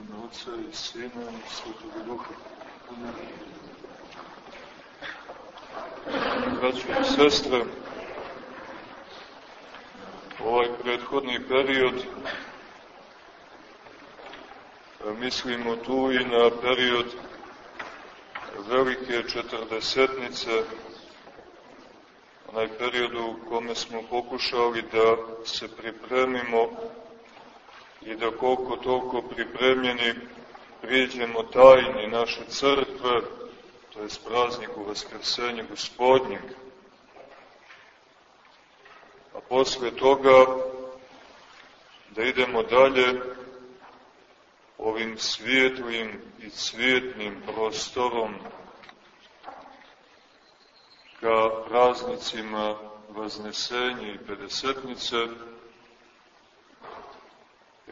ime Otca i Sina i Svetog Duha. Braćo i sestre, ovaj prethodni period mislimo tu i na period velike četrdesetnice, onaj period u kome smo pokušali da se pripremimo i da koliko toliko pripremljeni priđemo tajni naše crkve, to je prazniku Vaskrsenja gospodnjeg. A posle toga da idemo dalje ovim svijetlim i cvjetnim prostorom ka praznicima Vaznesenja i Pedesetnice.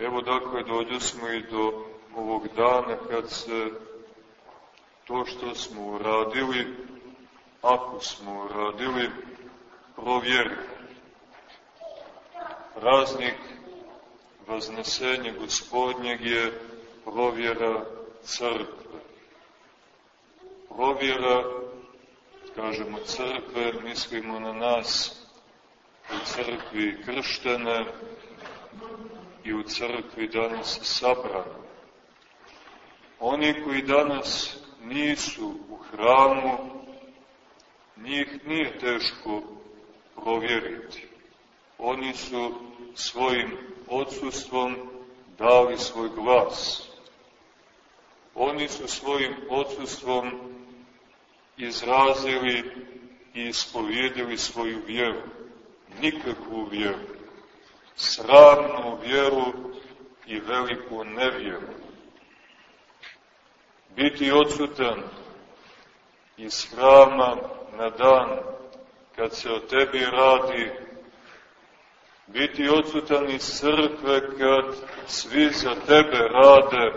Evo dakle dođe smo i do ovog dana kad se to što smo uradili, ako smo uradili, provjeri. Praznik Vaznesenja gospodnjeg je provjera crkve. Provjera, kažemo crkve, mislimo na nas u crkvi krštene i u crkvi danas sabrane. Oni koji danas nisu u hramu, njih nije teško provjeriti. Oni su svojim odsustvom dali svoj glas. Oni su svojim odsustvom izrazili i ispovjedili svoju vjeru, nikakvu vjeru, sravnu vjeru i veliku nevjeru. Biti odsutan iz hrama na dan kad se o tebi radi, biti odsutan iz crkve kad svi za tebe rade,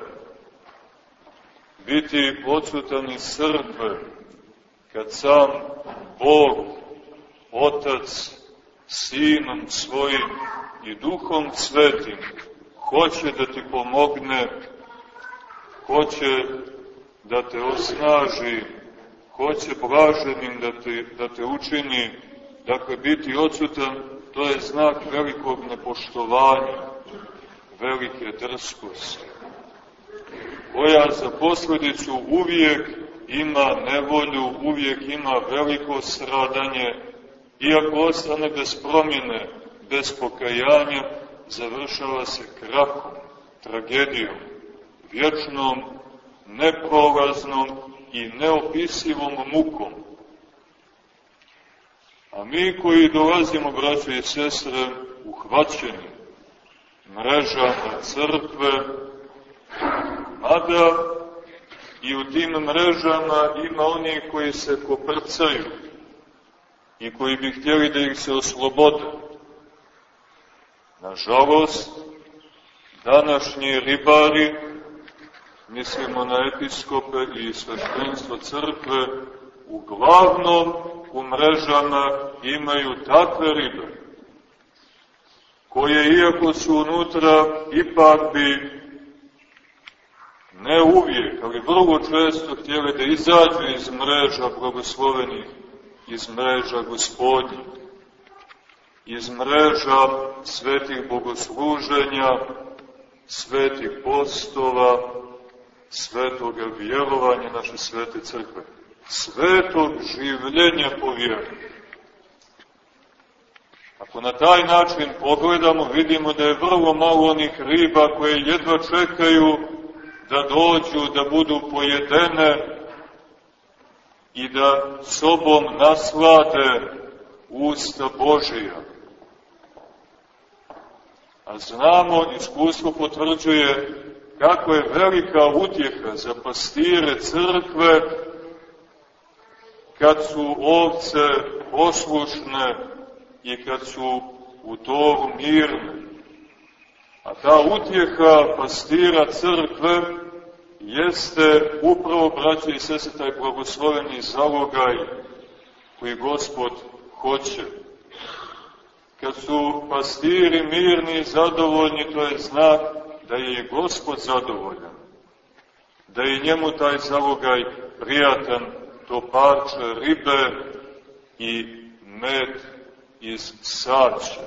biti odsutan iz crkve, kad sam Bog, Otac, Sinom svojim i Duhom Svetim hoće da ti pomogne, hoće da te osnaži, hoće blaženim da te, da te učini, dakle biti odsutan, to je znak velikog nepoštovanja, velike drskosti. Koja za posledicu uvijek ima nevolju, uvijek ima veliko stradanje, iako ostane bez promjene, bez pokajanja, završava se krakom, tragedijom, vječnom, neprolaznom i neopisivom mukom. A mi koji dolazimo, braće i sestre, uhvaćeni mrežama crkve, mada i u tim mrežama ima oni koji se koprcaju i koji bi htjeli da ih se oslobode. Nažalost, današnji ribari, mislimo na episkope i sveštenstvo crkve, uglavnom u mrežama imaju takve ribe, koje iako su unutra, ipak bi ne uvijek, ali vrlo često htjeli da izađu iz mreža blagoslovenih, iz mreža gospodnjih, iz mreža svetih bogosluženja, svetih postova, svetoga vjerovanja naše svete crkve, svetog življenja po vjeru. Ako na taj način pogledamo, vidimo da je vrlo malo onih riba koje jedva čekaju da dođu, da budu pojedene i da sobom naslade usta Božija. A znamo, iskustvo potvrđuje kako je velika utjeha za pastire crkve kad su ovce poslušne i kad su u toru mirne. A ta utjeha pastira crkve jeste upravo, braće i sese, taj blagosloveni zalogaj koji Gospod hoće. Kad su pastiri mirni i zadovoljni, to je znak da je gospod zadovoljan, da je njemu taj zalogaj prijatan, to parče ribe i med iz saća.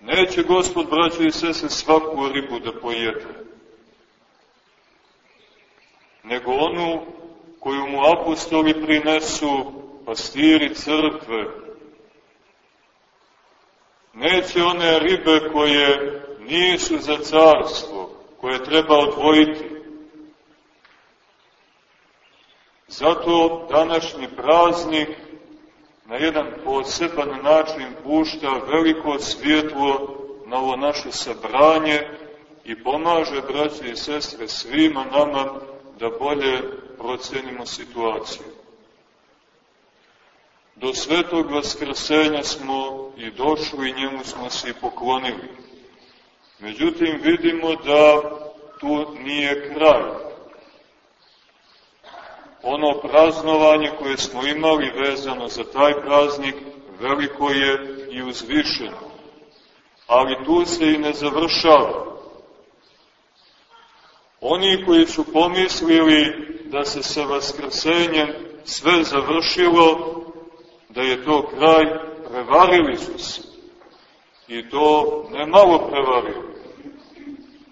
Neće gospod, braćo i sese, svaku ribu da pojede, nego onu koju mu apostoli prinesu pastiri crkve. Neće one ribe koje nisu za carstvo, koje treba odvojiti. Zato današnji praznik na jedan poseban način pušta veliko svjetlo na ovo naše sabranje i pomaže, braće i sestre, svima nama da bolje procenimo situaciju. Do svetog vaskrsenja smo i došli i njemu smo se i poklonili. Međutim, vidimo da tu nije kraj. Ono praznovanje koje smo imali vezano za taj praznik, veliko je i uzvišeno. Ali tu se i ne završava. Oni koji su pomislili da se sa vaskrsenjem sve završilo, da je to kraj, prevarili su se. I to ne malo prevarili,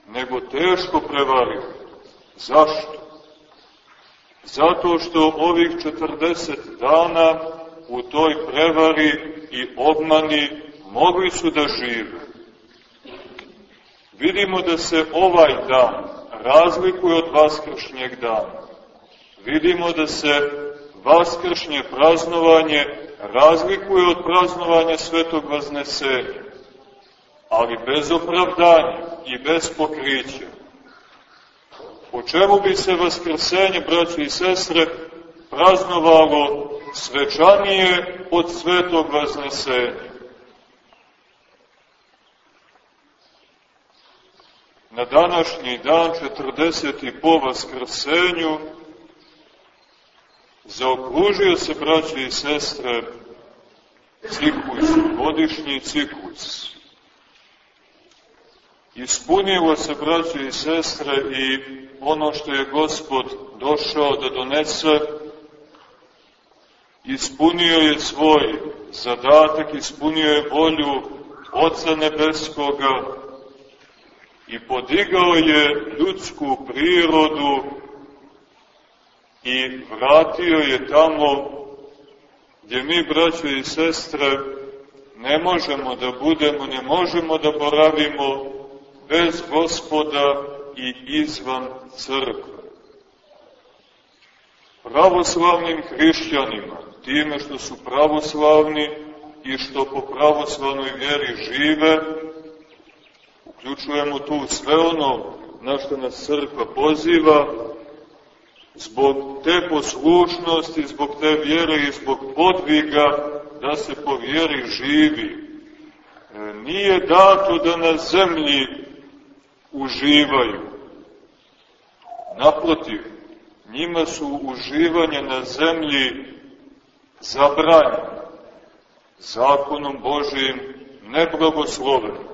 nego teško prevarili. Zašto? Zato što ovih 40 dana u toj prevari i obmani mogli su da žive. Vidimo da se ovaj dan razlikuje od vaskršnjeg dana. Vidimo da se vaskršnje praznovanje razlikuje od praznovanja svetog vaznesenja, ali bez opravdanja i bez pokrića. Po čemu bi se vaskrsenje, braći i sestre, praznovalo svečanije od svetog vaznesenja? Na današnji dan, 40. po vaskrsenju, zaokružio se, braće i sestre, ciklus, godišnji ciklus. Ispunilo se, braće i sestre, i ono što je Gospod došao da donese, ispunio je svoj zadatak, ispunio je volju Oca Nebeskoga i podigao je ljudsku prirodu i vratio je tamo gdje mi, braćo i sestre, ne možemo da budemo, ne možemo da boravimo bez gospoda i izvan crkve. Pravoslavnim hrišćanima, time što su pravoslavni i što po pravoslavnoj vjeri žive, uključujemo tu sve ono na što nas crkva poziva, zbog te poslušnosti, zbog te vjere i zbog podviga da se po vjeri živi. E, nije dato da na zemlji uživaju. Naprotiv, njima su uživanje na zemlji zabranjeno, zakonom Božijim neblagosloveno.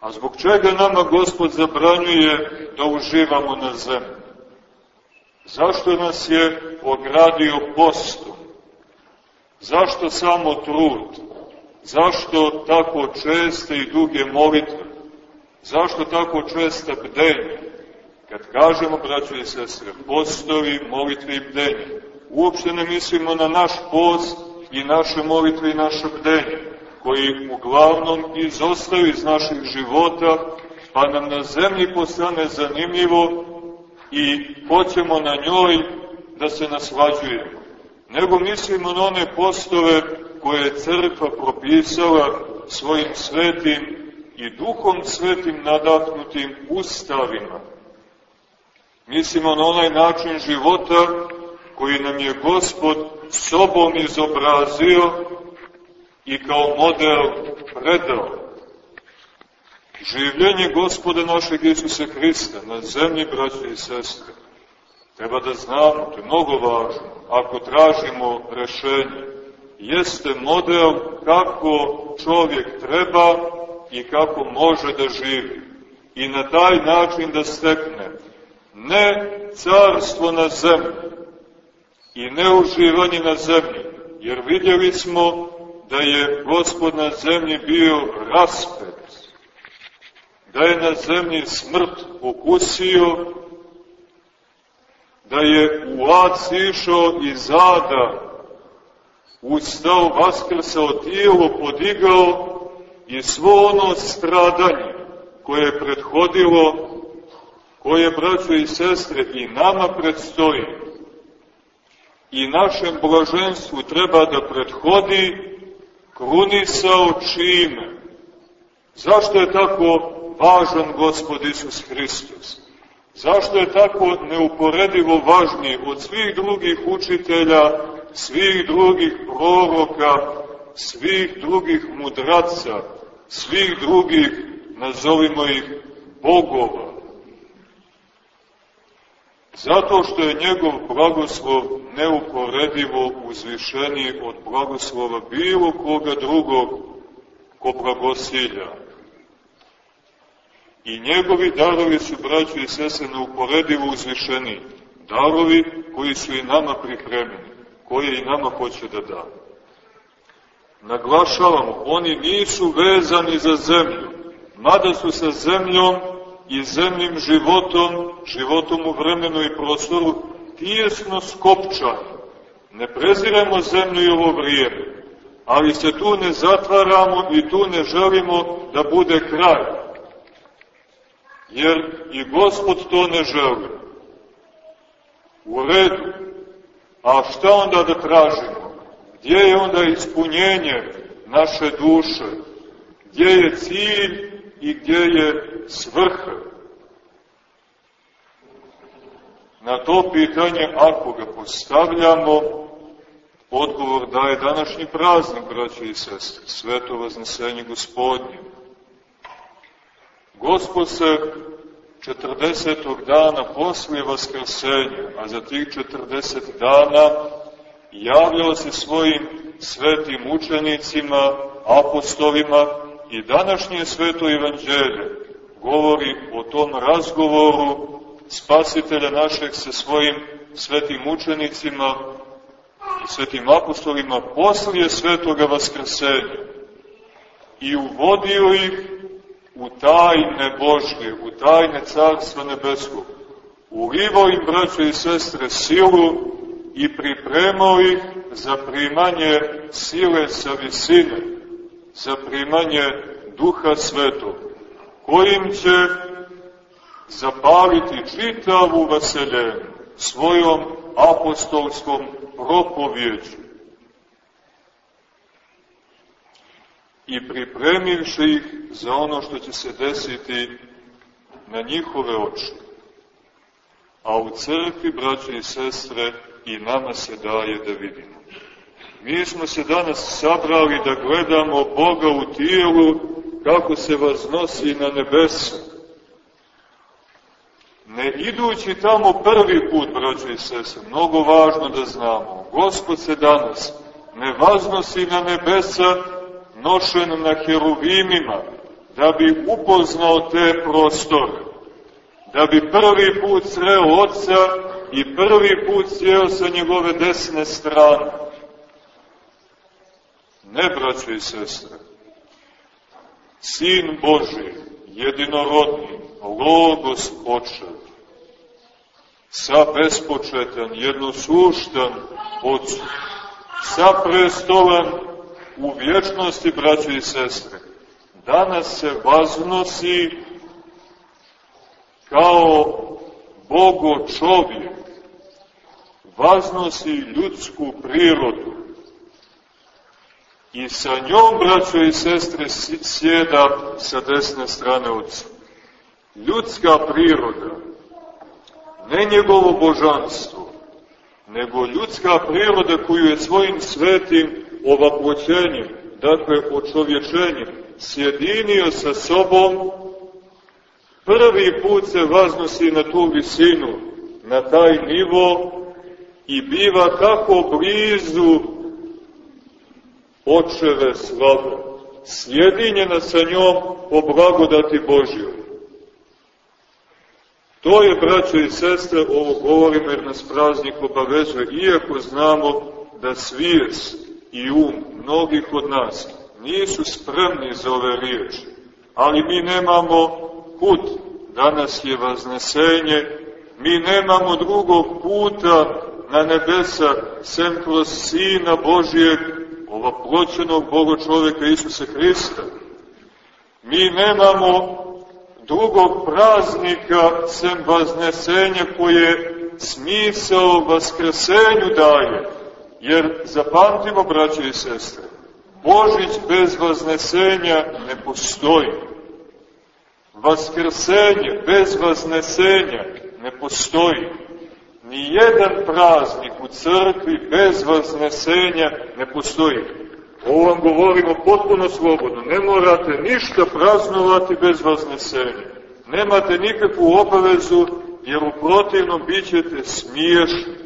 A zbog čega nama Gospod zabranjuje da uživamo na zemlji? Zašto nas je ogradio postom? Zašto samo trud? Zašto tako česte i duge molitve? Zašto tako česte bdenje? Kad kažemo, braćo i sestre, postovi, molitve i bdenje, uopšte ne mislimo na naš post i naše molitve i naše bdenje, koji uglavnom izostaju iz naših života, pa nam na zemlji postane zanimljivo i hoćemo na njoj da se naslađujemo. Nego mislimo na one postove koje je crkva propisala svojim svetim i duhom svetim nadahnutim ustavima. Mislimo na onaj način života koji nam je Gospod sobom izobrazio i kao model predao. Življenje gospoda našeg Isusa Hrista na zemlji, braće i sestre, treba da znamo, to je mnogo važno, ako tražimo rešenje, jeste model kako čovjek treba i kako može da živi. I na taj način da stekne ne carstvo na zemlji i ne uživanje na zemlji, jer vidjeli smo da je gospod na zemlji bio raspet, da je na zemlji smrt ukusio, da je u ad sišao iz ada, ustao, vaskrsao tijelo, podigao i svo ono stradanje koje je prethodilo, koje, braćo i sestre, i nama predstoji, i našem blaženstvu treba da prethodi krunisao čime? Zašto je tako važan Gospod Isus Hristos? Zašto je tako neuporedivo važniji od svih drugih učitelja, svih drugih proroka, svih drugih mudraca, svih drugih, nazovimo ih, bogova? Zato što je njegov blagoslov neuporedivo uzvišeniji od blagoslova bilo koga drugog ko blagosilja. I njegovi darovi su, braći i sese, neuporedivo uzvišeniji. Darovi koji su i nama pripremeni, koje i nama hoće da da. Naglašavamo, oni nisu vezani za zemlju, mada su sa zemljom i zemljim životom, životom u vremenu i prostoru, tijesno skopčani. Ne preziramo zemlju i ovo vrijeme, ali se tu ne zatvaramo i tu ne želimo da bude kraj. Jer i Gospod to ne želi. U redu. A šta onda da tražimo? Gdje je onda ispunjenje naše duše? Gdje je cilj i gdje je svrha? Na to pitanje, ako ga postavljamo, odgovor daje današnji praznik, braće i sestre, sveto vaznesenje gospodnje. Gospod se 40. dana poslije Vaskrsenja, a za tih 40 dana javljao se svojim svetim učenicima, apostolima i današnje sveto evanđelje govori o tom razgovoru spasitelja našeg sa svojim svetim učenicima i svetim apostolima poslije svetoga vaskrsenja i uvodio ih u tajne Božje, u tajne Carstva Nebeskog. Ulivao im, braćo i sestre, silu i pripremao ih za primanje sile sa visine, za primanje Duha Svetog, kojim će zapaliti čitavu vaseljenu svojom apostolskom propovjeđu. I pripremivši ih za ono što će se desiti na njihove oči. A u crkvi, braće i sestre, i nama se daje da vidimo. Mi smo se danas sabrali da gledamo Boga u tijelu kako se vaznosi na nebesu Ne idući tamo prvi put, braćo i sese, mnogo važno da znamo, Gospod se danas ne vaznosi na nebesa nošen na heruvimima, da bi upoznao te prostore, da bi prvi put sreo Otca i prvi put sjeo sa njegove desne strane. Ne, braćo i sestre, Sin Boži, jedinorodni, Logos očev, sa bespočetan, jednosuštan Otcu, sa prestolan u vječnosti, braće i sestre, danas se vaznosi kao Bogo čovjek, vaznosi ljudsku prirodu. I sa njom, braćo i sestre, sjeda sa desne strane Otca. Ljudska priroda, ne njegovo božanstvo, nego ljudska priroda koju je svojim svetim ovaploćenjem, dakle očovječenjem, sjedinio sa sobom, prvi put se vaznosi na tu visinu, na taj nivo i biva kako blizu očeve slave, sjedinjena sa njom po blagodati Božjoj. To je, braćo i sestre, ovo govorimo jer nas praznik obavezuje, iako znamo da svijest i um mnogih od nas nisu spremni za ove riječi, ali mi nemamo put, danas je vaznesenje, mi nemamo drugog puta na nebesa, sem kroz Sina Božijeg, ovoploćenog Boga čoveka Isusa Hrista. Mi nemamo drugog praznika sem vaznesenja koje smisao vaskrsenju daje. Jer zapamtimo, braće i sestre, Božić bez vaznesenja ne postoji. Vaskrsenje bez vaznesenja ne postoji. Ni jedan praznik u crkvi bez vaznesenja ne postoji. Ovo vam govorimo potpuno slobodno. Ne morate ništa praznovati bez vaznesenja. Nemate nikakvu obavezu, jer u protivnom bit ćete smiješni.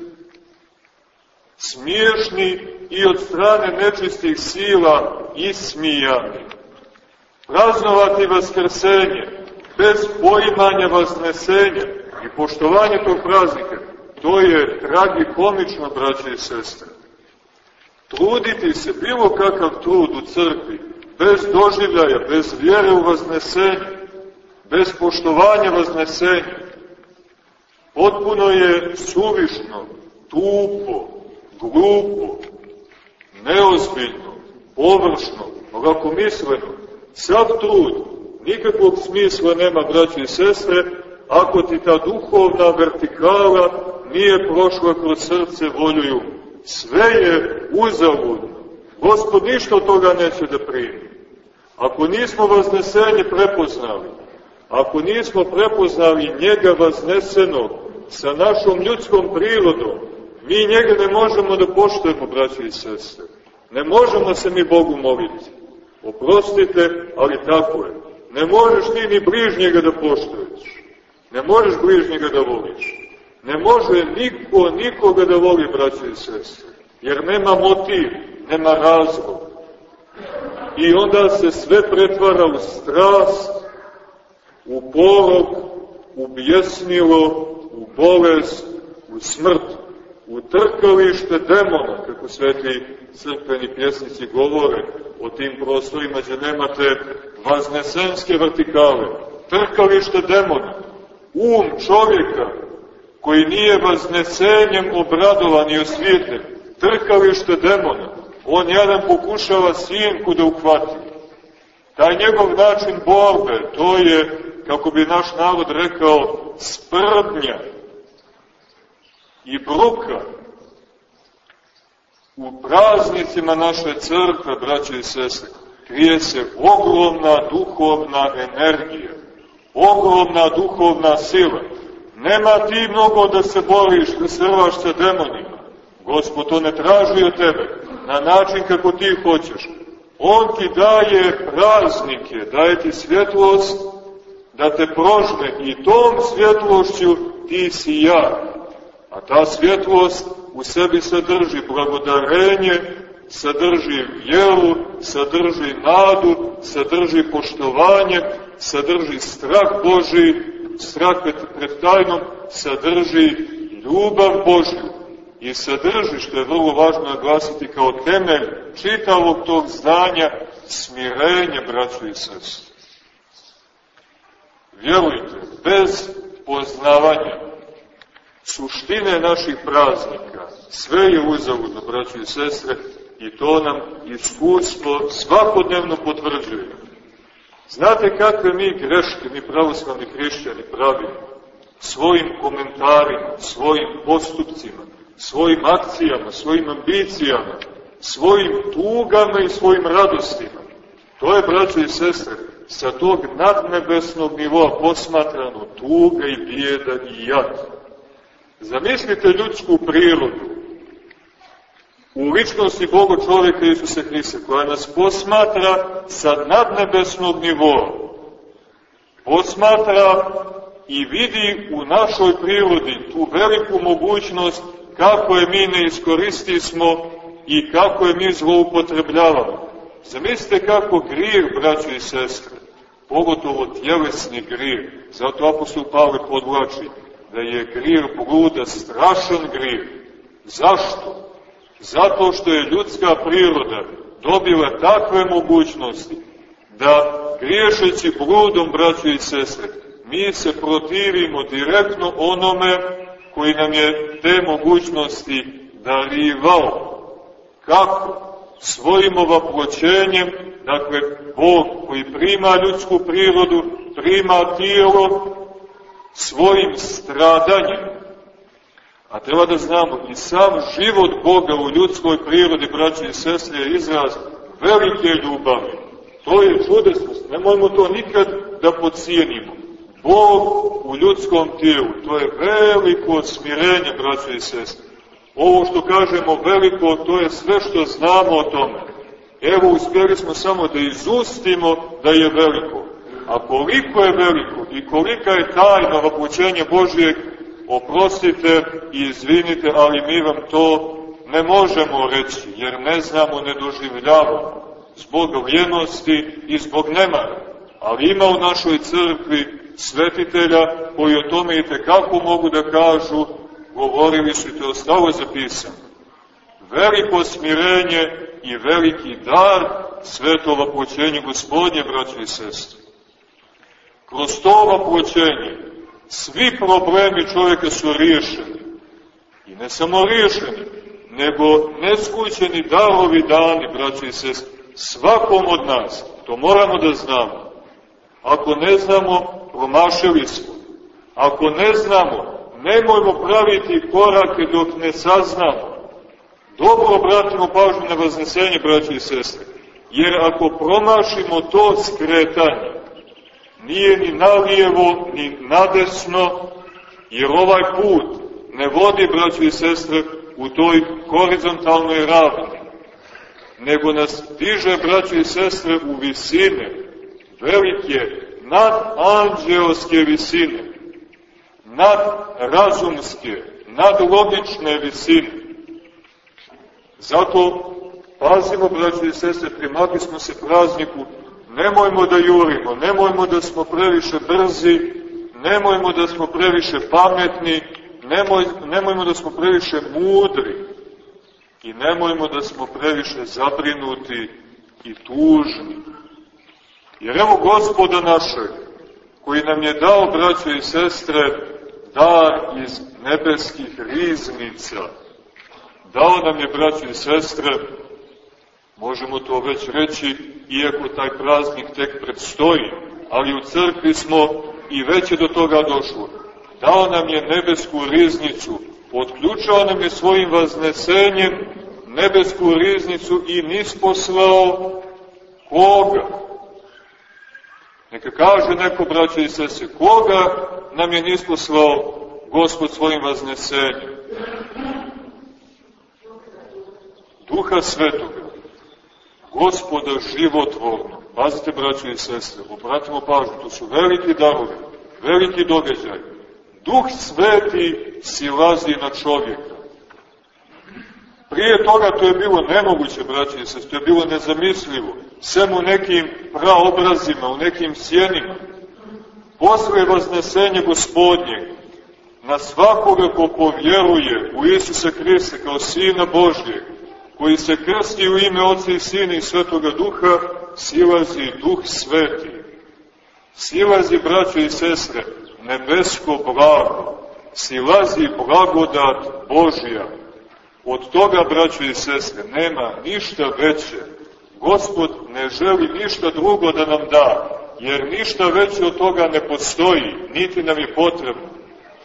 Smiješni i od strane nečistih sila ismijani. Praznovati vaskrsenje bez poimanja vaznesenja i poštovanja tog praznika, to je tragikomično, braće i sestre truditi se, bilo kakav trud u crkvi, bez doživljaja, bez vjere u vaznesenje, bez poštovanja vaznesenja, potpuno je suvišno, tupo, glupo, neozbiljno, površno, misleno, sav trud, nikakvog smisla nema, braći i sestre, ako ti ta duhovna vertikala nije prošla kroz srce, volju i um sve je uzaludno. Gospod ništa od toga neće da primi. Ako nismo vaznesenje prepoznali, ako nismo prepoznali njega vaznesenog sa našom ljudskom prirodom, mi njega ne možemo da poštujemo, braći i sestre. Ne možemo se mi Bogu moliti. Oprostite, ali tako je. Ne možeš ti ni bližnjega da poštuješ. Ne možeš bližnjega da voliš. Ne može niko nikoga da voli, braće i sestre, jer nema motiv, nema razlog. I onda se sve pretvara u strast, u porog, u bjesnilo, u bolest, u smrt, u trkalište demona, kako sveti crkveni pjesnici govore o tim prostorima gdje nemate vaznesenske vertikale. Trkalište demona, um čovjeka, koji nije vaznesenjem obradovan i osvijetljen, trkalište demona, on jedan pokušava sjenku da uhvati. Taj njegov način borbe, to je, kako bi naš narod rekao, sprdnja i bruka. U praznicima naše crkve, braće i sestre, krije se ogromna duhovna energija, ogromna duhovna sila, Nema ti mnogo da se boriš, da se rvaš sa demonima. Gospod to ne traži od tebe na način kako ti hoćeš. On ti daje praznike, daje ti svjetlost da te prožme i tom svjetlošću ti si ja. A ta svjetlost u sebi sadrži blagodarenje, sadrži vjeru, sadrži nadu, sadrži poštovanje, sadrži strah Boži, strah pred, tajnom sadrži ljubav Božju i sadrži, što je vrlo važno naglasiti kao temelj čitavog tog znanja, smirenje, braćo i sestri. Vjerujte, bez poznavanja suštine naših praznika, sve je uzavudno, braćo i sestre, i to nam iskustvo svakodnevno potvrđuje. Znate kakve mi greške, mi pravoslavni hrišćani pravimo? Svojim komentarima, svojim postupcima, svojim akcijama, svojim ambicijama, svojim tugama i svojim radostima. To je, braćo i sestre, sa tog nadnebesnog nivoa posmatrano tuga i bijeda i jad. Zamislite ljudsku prirodu, u ličnosti Boga čovjeka Isusa Hrista, koja nas posmatra sa nadnebesnog nivoa, posmatra i vidi u našoj prirodi tu veliku mogućnost kako je mi ne iskoristismo i kako je mi zloupotrebljavamo. Zamislite kako grijeh, braćo i sestre, pogotovo tjelesni grijeh, zato apostol Pavle podvlači da je grijeh bluda strašan grijeh. Zašto? Zato što je ljudska priroda dobila takve mogućnosti da griješeći bludom, braćo i sestre, mi se protivimo direktno onome koji nam je te mogućnosti darivao. Kako? Svojim ovaploćenjem, dakle, Bog koji prima ljudsku prirodu, prima tijelo, svojim stradanjem. A treba da znamo, i sam život Boga u ljudskoj prirodi, braći i sestre, je izraz velike ljubavi. To je čudesnost, nemojmo to nikad da podcijenimo. Bog u ljudskom tijelu, to je veliko smirenje, braće i sestre. Ovo što kažemo veliko, to je sve što znamo o tome. Evo, uspjeli smo samo da izustimo da je veliko. A koliko je veliko i kolika je tajna vapućenja Božijeg, oprostite i izvinite, ali mi vam to ne možemo reći, jer ne znamo, ne doživljavamo, zbog ljenosti i zbog nemara. Ali ima u našoj crkvi svetitelja koji o tome i tekako mogu da kažu, govorili su i to ostalo zapisano. Veliko smirenje i veliki dar sveto vapućenje gospodnje, braće i sestre. Kroz to vapućenje svi problemi čovjeka su riješeni. I ne samo riješeni, nego neskućeni darovi dani, braće i sestre, svakom od nas. To moramo da znamo. Ako ne znamo, promašili smo. Ako ne znamo, nemojmo praviti korake dok ne saznamo. Dobro obratimo pažnju na vaznesenje, braći i sestre. Jer ako promašimo to skretanje, nije ni nalijevo, ni nadesno, jer ovaj put ne vodi, braći i sestre, u toj horizontalnoj ravni, nego nas diže, braći i sestre, u visine, velike, nad anđeoske visine, nad razumske, nad logične visine. Zato pazimo, braći i sestre, primati smo se prazniku, nemojmo da jurimo, nemojmo da smo previše brzi, nemojmo da smo previše pametni, nemoj, nemojmo da smo previše mudri i nemojmo da smo previše zabrinuti i tužni. Jer evo gospoda našeg, koji nam je dao, braćo i sestre, dar iz nebeskih riznica. Dao nam je, braćo i sestre, možemo to već reći, iako taj praznik tek predstoji, ali u crkvi smo i već je do toga došlo. Dao nam je nebesku riznicu, otključao nam je svojim vaznesenjem nebesku riznicu i nisposlao koga? Neka kaže neko, braće i sese, koga nam je nisposlao Gospod svojim vaznesenjem? Duha Svetoga, Gospoda životvorno. Pazite, braće i sestre, obratimo pažnju, to su veliki darovi, veliki događaj. Duh Sveti silazi na čovjeka. Prije toga to je bilo nemoguće, braće i sestre, to je bilo nezamislivo sem u nekim praobrazima, u nekim sjenima. Posle vaznesenja gospodnjeg, na svakoga ko povjeruje u Isusa Hrista kao Sina Božjeg, koji se krsti u ime Otca i Sina i Svetoga Duha, silazi Duh Sveti. Silazi, braćo i sestre, nebesko blago, silazi blagodat Božja. Od toga, braćo i sestre, nema ništa veće Gospod ne želi ništa drugo da nam da, jer ništa veće od toga ne postoji, niti nam je potrebno.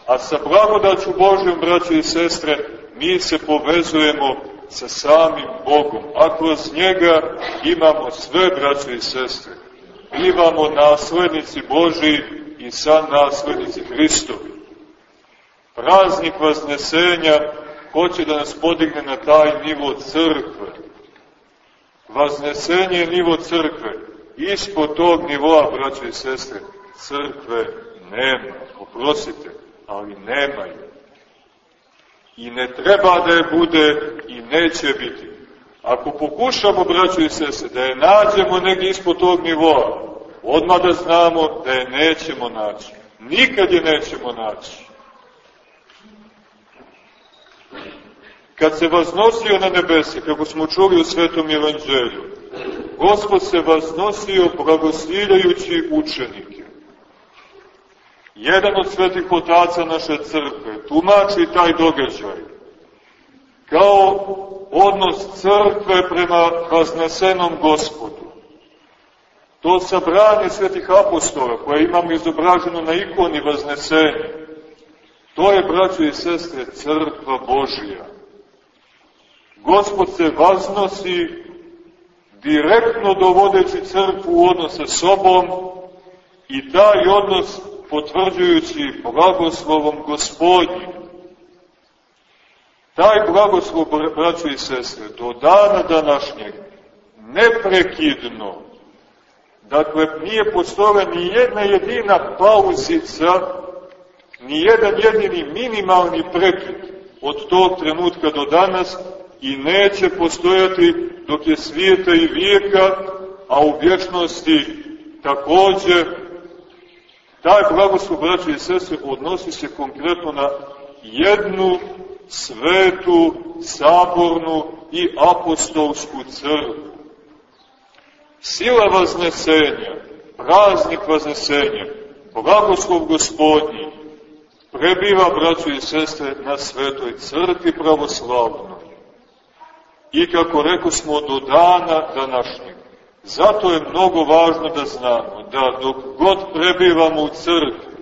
A sa blagodaću Božjom, braći i sestre, mi se povezujemo sa samim Bogom, a kroz njega imamo sve, braći i sestre. Bivamo naslednici Božiji i sa naslednici Hristovi. Praznik Vaznesenja hoće da nas podigne na taj nivo crkve, Vaznesenje je nivo crkve. Ispod tog nivoa, braće i sestre, crkve nema. Oprostite, ali nema je. I ne treba da je bude i neće biti. Ako pokušamo, braćo i sese, da je nađemo negdje ispod tog nivoa, odmah da znamo da je nećemo naći. Nikad je nećemo naći. Kad se vaznosio na nebese, kako smo čuli u Svetom Evanđelju, Gospod se vaznosio blagosiljajući učenike. Jedan od svetih otaca naše crkve tumači taj događaj kao odnos crkve prema vaznesenom gospodu. To sabranje svetih apostola koje imamo izobraženo na ikoni vaznesenja, to je, braćo i sestre, crkva Božija. Gospod se vaznosi direktno dovodeći crkvu u odnos sa sobom i taj odnos potvrđujući blagoslovom gospodnjim. Taj blagoslov, braćo i sestre, do dana današnjeg, neprekidno, dakle, nije postojala ni jedna jedina pauzica, ni jedan jedini minimalni prekid od tog trenutka do danas i neće postojati dok je svijeta i vijeka, a u vječnosti takođe taj blagoslov, braće i sestre, odnosi se konkretno na jednu svetu, sabornu i apostolsku crkvu. Sila vaznesenja, praznik vaznesenja, blagoslov gospodnji, prebiva, braćo i sestre, na svetoj crkvi pravoslavnoj. I kako rekao smo, do dana današnjeg. Zato je mnogo važno da znamo da dok god prebivamo u crkvi,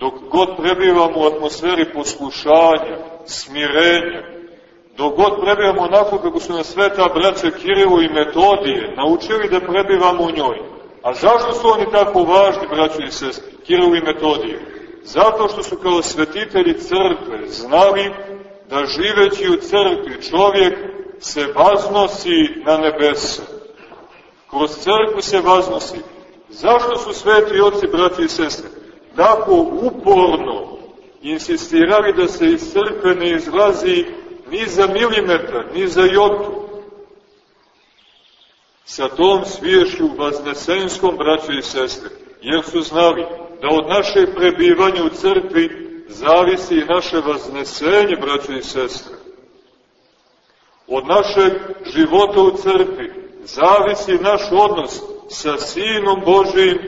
dok god prebivamo u atmosferi poslušanja, smirenja, dok god prebivamo onako kako su nas sveta braća Kirilu i Metodije naučili da prebivamo u njoj. A zašto su oni tako važni, braćo i sest, Kirilu i Metodije? Zato što su kao svetitelji crkve znali da živeći u crkvi čovjek se vaznosi na nebesa. Kroz crkvu se vaznosi. Zašto su sveti oci, braći i sestre, tako uporno insistirali da se iz crkve ne izlazi ni za milimetar, ni za jotu? Sa tom sviješću vaznesenskom, braći i sestre, jer su znali da od naše prebivanja u crkvi zavisi i naše vaznesenje, braći i sestre. Od našeg života u crkvi zavisi naš odnos sa Sinom Božijim,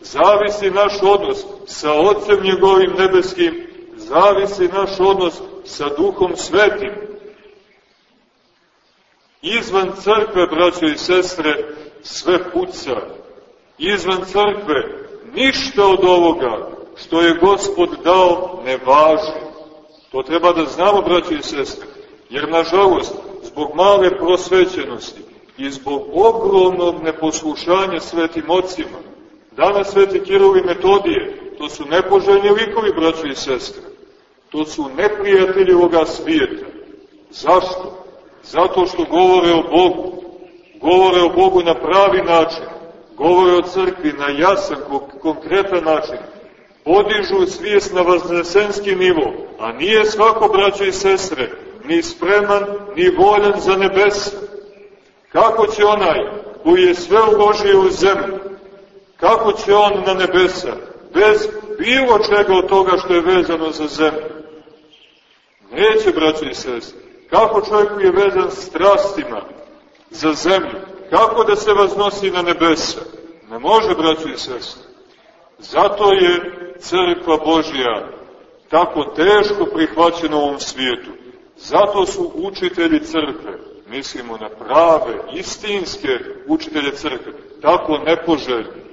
zavisi naš odnos sa Otcem njegovim nebeskim, zavisi naš odnos sa Duhom Svetim. Izvan crkve, braćo i sestre, sve puca. Izvan crkve ništa od ovoga što je Gospod dao ne važi. To treba da znamo, braći i sestre, jer nažalost, zbog male prosvećenosti i zbog ogromnog neposlušanja svetim ocima, danas sveti Kiril i Metodije, to su nepoželjni likovi, braći i sestre. To su neprijatelji ovoga svijeta. Zašto? Zato što govore o Bogu. Govore o Bogu na pravi način. Govore o crkvi na jasan, konkretan način podižu svijest na vaznesenski nivo, a nije svako, braćo i sestre, ni spreman, ni voljan za nebesa. Kako će onaj koji je sve uložio u zemlju, kako će on na nebesa, bez bilo čega od toga što je vezano za zemlju? Neće, braćo i sestre. Kako čovjek koji je vezan strastima za zemlju, kako da se vaznosi na nebesa? Ne može, braćo i sestre. Zato je crkva Božja tako teško prihvaćena u ovom svijetu. Zato su učitelji crkve, mislimo na prave, istinske učitelje crkve, tako nepoželjni.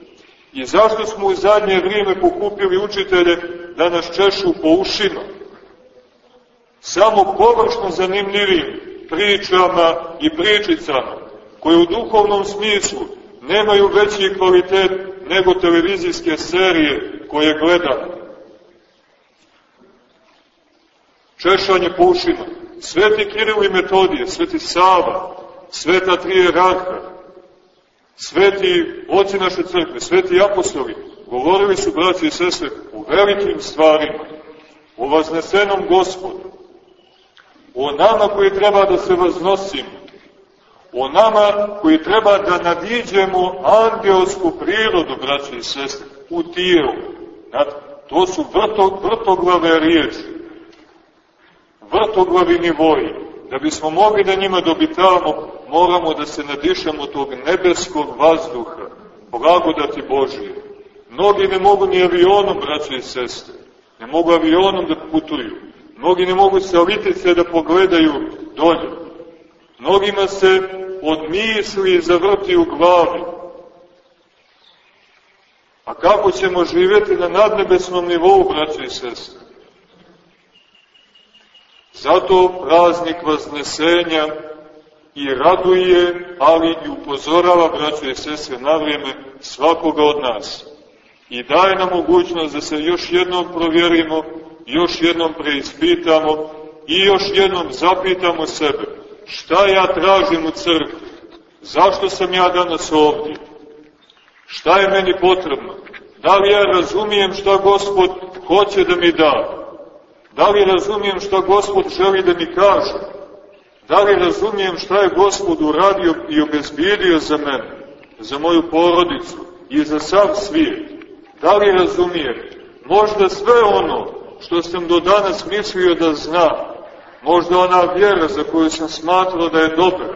I zašto smo u zadnje vrijeme pokupili učitelje da nas češu po ušima? Samo površno zanimljivim pričama i pričicama, koje u duhovnom smislu nemaju veći kvalitet nego televizijske serije koje gleda. Češanje po ušima. Sveti Kiril i Metodije, Sveti Sava, Sveta Trijerarha, Sveti oci naše crkve, Sveti apostoli, govorili su, braći i sestre, u velikim stvarima, o vaznesenom gospodu. o nama koji treba da se vaznosimo, o nama koji treba da nadiđemo angelsku prirodu, braći i sestre, u tijelu. To su vrto, vrtoglave riječi, vrtoglavi nivoji. Da bismo mogli da njima dobitavamo, moramo da se nadišemo tog nebeskog vazduha, blagodati Božije. Mnogi ne mogu ni avionom, braći i sestre, ne mogu avionom da putuju. Mnogi ne mogu sa litice da pogledaju dolje. Mnogima se od misli zavrti u glavi. A kako ćemo živjeti na nadnebesnom nivou, braći i sestre? Zato praznik vaznesenja i raduje, ali i upozorava, braći i sestre, na vrijeme svakoga od nas. I daje nam mogućnost da se još jednom provjerimo, još jednom preispitamo i još jednom zapitamo sebe šta ja tražim u crkvi, zašto sam ja danas ovdje, šta je meni potrebno, da li ja razumijem šta Gospod hoće da mi da, da li razumijem šta Gospod želi da mi kaže, da li razumijem šta je Gospod uradio i obezbijedio za mene, za moju porodicu i za sav svijet, da li razumijem? Možda sve ono što sam do danas mislio da znam, možda ona vjera za koju sam smatrao da je dobra,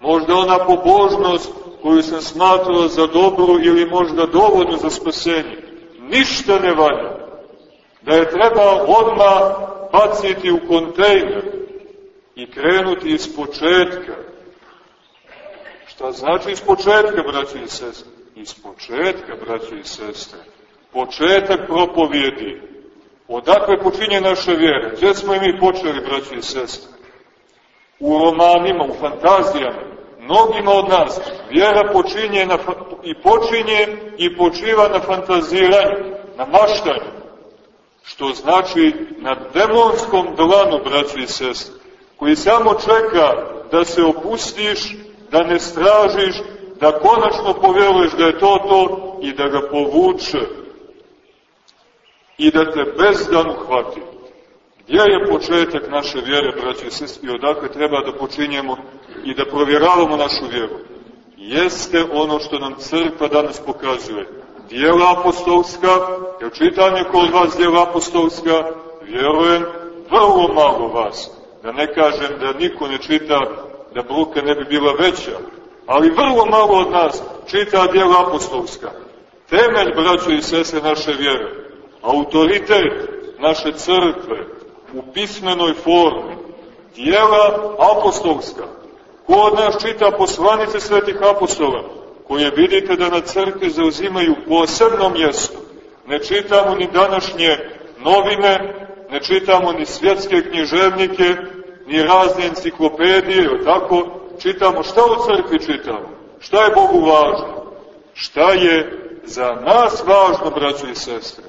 možda ona pobožnost koju sam smatrao za dobru ili možda dovoljno za spasenje, ništa ne valja. Da je treba odmah baciti u kontejner i krenuti iz početka. Šta znači iz početka, braći i sestre? Iz početka, braći i sestre. Početak propovjedi Odakle počinje naša vjera? Gdje smo i mi počeli, braći i sestre? U romanima, u fantazijama. Mnogima od nas vjera počinje na, i počinje i počiva na fantaziranju, na maštanju. Što znači na demonskom dlanu, braći i sestre, koji samo čeka da se opustiš, da ne stražiš, da konačno povjeruješ da je to to i da ga povuče i da te bezdan uhvati. Gdje je početak naše vjere, braći i sestri, odakle treba da počinjemo i da provjeravamo našu vjeru? Jeste ono što nam crkva danas pokazuje. Dijela apostolska, jer čitam je kod vas dijela apostolska, vjerujem, vrlo malo vas. Da ne kažem da niko ne čita, da bruka ne bi bila veća, ali vrlo malo od nas čita dijela apostolska. Temelj, braćo i sestre, naše vjere autoritet naše crkve u pismenoj formi, dijela apostolska. Ko od nas čita poslanice svetih apostola, koje vidite da na crkvi zauzimaju posebno mjesto. Ne čitamo ni današnje novine, ne čitamo ni svjetske književnike, ni razne enciklopedije, tako čitamo šta u crkvi čitamo, šta je Bogu važno, šta je za nas važno, braćo i sestre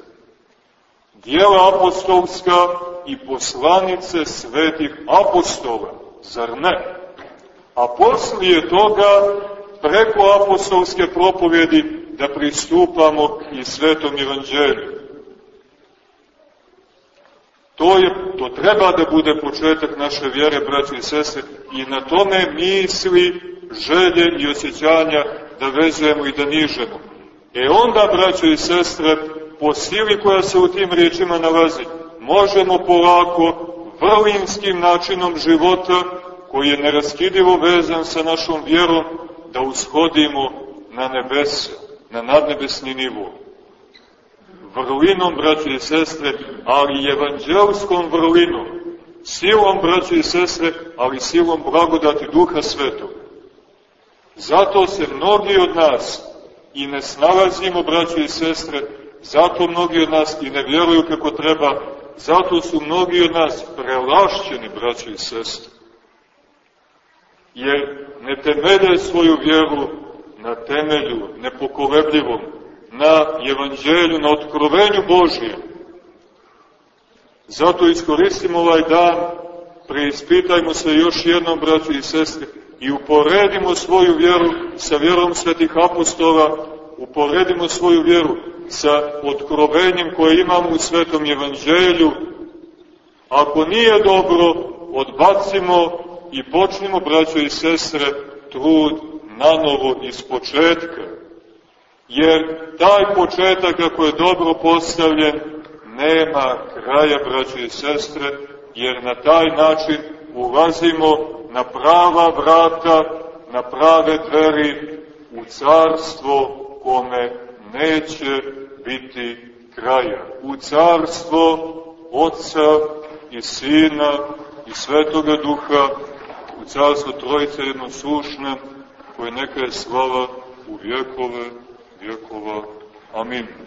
dijela apostolska i poslanice svetih apostola, zar ne? A poslije toga, preko apostolske propovjedi, da pristupamo i svetom evanđelju. To, je, to treba da bude početak naše vjere, braći i sestre, i na tome misli, želje i osjećanja da vezujemo i da nižemo. E onda, braći i sestre, po sili koja se u tim riječima nalazi, možemo polako, vrlinskim načinom života, koji je neraskidivo vezan sa našom vjerom, da ushodimo na nebese, na nadnebesni nivo. Vrlinom, braći i sestre, ali evanđelskom vrlinom, silom, braći i sestre, ali silom blagodati Duha Svetog. Zato se mnogi od nas i ne snalazimo, braći i sestre, Zato mnogi od nas i ne vjeruju kako treba, zato su mnogi od nas prelašćeni, braći i sestri. Jer ne temelje svoju vjeru na temelju nepokolebljivom, na evanđelju, na otkrovenju Božije. Zato iskoristimo ovaj dan, preispitajmo se još jednom, braći i sestri, i uporedimo svoju vjeru sa vjerom svetih apostola, uporedimo svoju vjeru sa otkrovenjem koje imamo u Svetom Evanđelju, ako nije dobro, odbacimo i počnemo, braćo i sestre, trud na novo iz početka. Jer taj početak, ako je dobro postavljen, nema kraja, braćo i sestre, jer na taj način ulazimo na prava vrata, na prave dveri u carstvo kome neće biti kraja. U carstvo Otca i Sina i Svetoga Duha, carstvo Trojice jednoslušne, koje neka je slava u vjekove vjekova. Amin.